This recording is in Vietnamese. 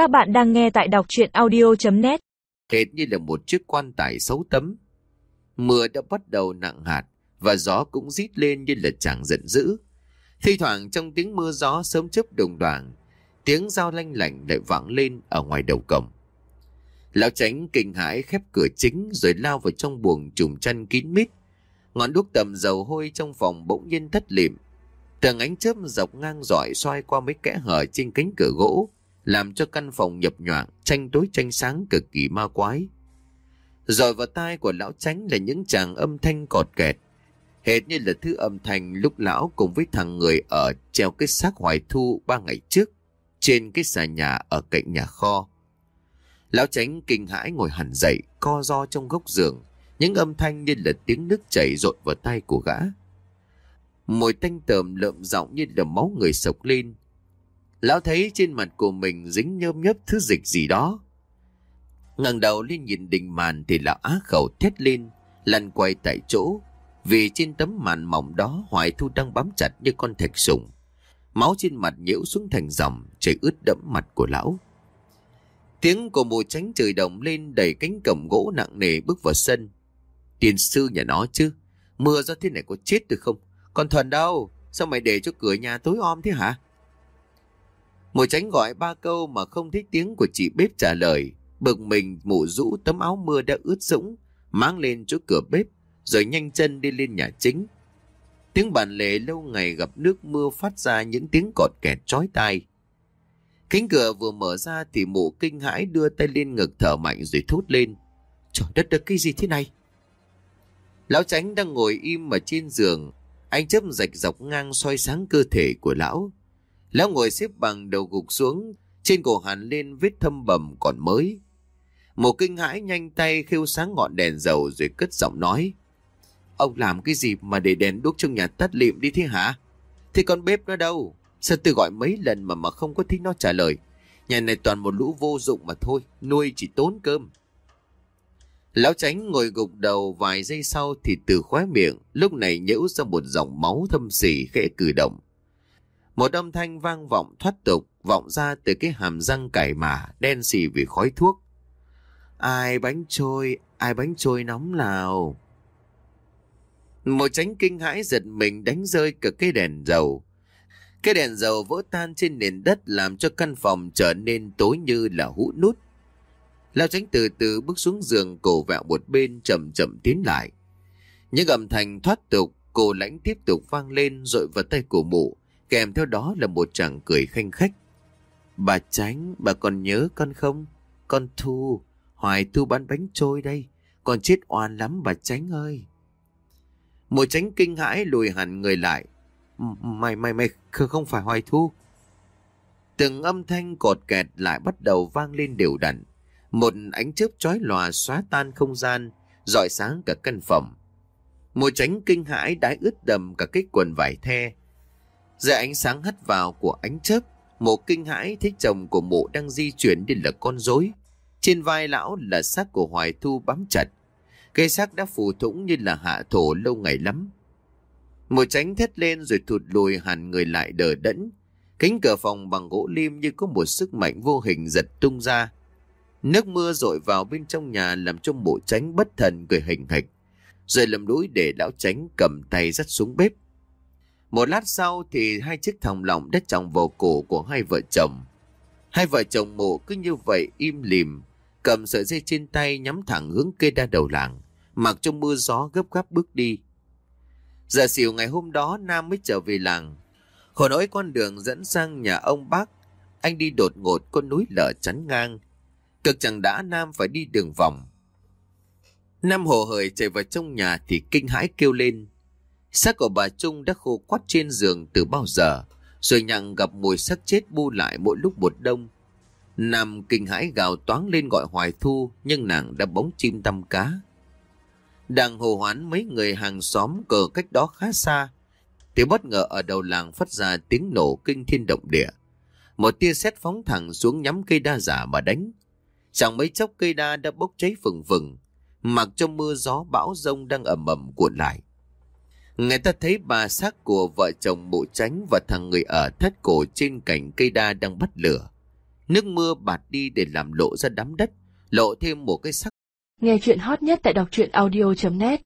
Các bạn đang nghe tại đọc chuyện audio.net hệt như là một chiếc quan tài xấu tấm. Mưa đã bắt đầu nặng hạt và gió cũng rít lên như là chẳng giận dữ. Thi thoảng trong tiếng mưa gió sớm chớp đồng đoàn, tiếng dao lanh lảnh lại vẳng lên ở ngoài đầu cổng. Lão tránh kinh hãi khép cửa chính rồi lao vào trong buồng trùm chăn kín mít. Ngọn đuốc tầm dầu hôi trong phòng bỗng nhiên thất liệm. Tầng ánh chớp dọc ngang dọi xoay qua mấy kẽ hở trên cánh cửa gỗ, làm cho căn phòng nhập nhoạng, tranh tối tranh sáng cực kỳ ma quái. Rồi vào tai của lão tránh là những chàng âm thanh cọt kẹt, hệt như là thứ âm thanh lúc lão cùng với thằng người ở treo cái xác hoài thu ba ngày trước trên cái xà nhà ở cạnh nhà kho. Lão tránh kinh hãi ngồi hẳn dậy, co ro trong góc giường, những âm thanh như là tiếng nước chảy rội vào tay của gã. Mùi tanh tờm lợm giọng như là máu người sộc lên. Lão thấy trên mặt của mình dính nhơm nhấp thứ dịch gì đó. ngẩng đầu lên nhìn đình màn thì lão á khẩu thét lên, lăn quay tại chỗ. Vì trên tấm màn mỏng đó Hoài Thu đang bám chặt như con thạch sùng. Máu trên mặt nhiễu xuống thành dòng, chảy ướt đẫm mặt của lão. Tiếng của mùa tránh trời đồng lên đẩy cánh cổng gỗ nặng nề bước vào sân. Tiền sư nhà nó chứ, mưa do thế này có chết được không? Còn Thuần đâu? Sao mày để cho cửa nhà tối om thế hả? Mụ tránh gọi ba câu mà không thấy tiếng của chị bếp trả lời. Bực mình mụ rũ tấm áo mưa đã ướt sũng, mang lên chỗ cửa bếp, rồi nhanh chân đi lên nhà chính. Tiếng bàn lệ lâu ngày gặp nước mưa phát ra những tiếng cọt kẹt chói tai. Cánh cửa vừa mở ra thì mụ kinh hãi đưa tay lên ngực thở mạnh rồi thốt lên. Trời đất đất cái gì thế này? Lão tránh đang ngồi im ở trên giường. Anh chớp rạch dọc ngang soi sáng cơ thể của lão. Lão ngồi xếp bằng đầu gục xuống. Trên cổ hàn lên vết thâm bầm còn mới. Một kinh hãi nhanh tay khêu sáng ngọn đèn dầu rồi cất giọng nói. Ông làm cái gì mà để đèn đuốc trong nhà tắt liệm đi thế hả? thì con bếp nó đâu? Sao tôi gọi mấy lần mà mà không có thích nó trả lời? Nhà này toàn một lũ vô dụng mà thôi, nuôi chỉ tốn cơm. Lão tránh ngồi gục đầu vài giây sau thì từ khóe miệng, lúc này nhễu ra một dòng máu thâm xỉ khẽ cử động. Một âm thanh vang vọng thoát tục, vọng ra từ cái hàm răng cải mà, đen xì vì khói thuốc. Ai bánh trôi, ai bánh trôi nóng nào? Một tránh kinh hãi giật mình đánh rơi cả cái đèn dầu. Cái đèn dầu vỡ tan trên nền đất làm cho căn phòng trở nên tối như là hũ nút. Lao tránh từ từ bước xuống giường cổ vẹo một bên chậm chậm tiến lại. Những âm thanh thoát tục, cổ lãnh tiếp tục vang lên rội vào tay của mụ, kèm theo đó là một chàng cười khanh khách. Bà tránh, bà còn nhớ con không? Con Thu, Hoài Thu bán bánh trôi đây, con chết oan lắm bà tránh ơi. Mùa tránh kinh hãi lùi hẳn người lại. Mày, mày, mày, không phải Hoài Thu. Từng âm thanh cột kẹt lại bắt đầu vang lên đều đặn. Một ánh chớp chói lòa xóa tan không gian, dọi sáng cả căn phòng. Mùa tránh kinh hãi đái ướt đầm cả cái quần vải the dưới ánh sáng hắt vào của ánh chớp, mộ kinh hãi thấy chồng của mộ đang di chuyển đi là con rối. Trên vai lão là xác của Hoài Thu bám chặt. Cây xác đã phù thủng như là hạ thổ lâu ngày lắm. mộ tránh thét lên rồi thụt lùi hẳn người lại đờ đẫn. Cánh cửa phòng bằng gỗ lim như có một sức mạnh vô hình giật tung ra. Nước mưa rội vào bên trong nhà làm cho mộ tránh bất thần cười hình hạch. Rồi lầm đuổi để lão tránh cầm tay dắt xuống bếp. Một lát sau thì hai chiếc thòng lọng đất trọng vào cổ của hai vợ chồng. Hai vợ chồng mộ cứ như vậy im lìm, cầm sợi dây trên tay nhắm thẳng hướng cây đa đầu làng, mặc trong mưa gió gấp gáp bước đi. Giờ xỉu ngày hôm đó Nam mới trở về làng. Khổ nỗi con đường dẫn sang nhà ông bác, anh đi đột ngột con núi lở chắn ngang. Cực chẳng đã Nam phải đi đường vòng. Nam hồ hởi chạy vào trong nhà thì kinh hãi kêu lên. Xác của bà Trung đã khô quắt trên giường từ bao giờ, rồi nhặng gặp mùi xác chết bu lại mỗi lúc một đông. Nam kinh hãi gào toáng lên gọi Hoài Thu, nhưng nàng đã bóng chim tăm cá. Đang hồ hoán mấy người hàng xóm cờ cách đó khá xa, thì bất ngờ ở đầu làng phát ra tiếng nổ kinh thiên động địa. Một tia sét phóng thẳng xuống nhắm cây đa giả mà đánh. Chẳng mấy chốc cây đa đã bốc cháy phừng phừng, mặc trong mưa gió bão rông đang ẩm ẩm cuộn lại. Người ta thấy bà xác của vợ chồng bộ tránh và thằng người ở thất cổ trên cành cây đa đang bắt lửa. Nước mưa bạt đi để làm lộ ra đám đất, lộ thêm một cái sắc. Nghe chuyện hot nhất tại đọc truyện audio.net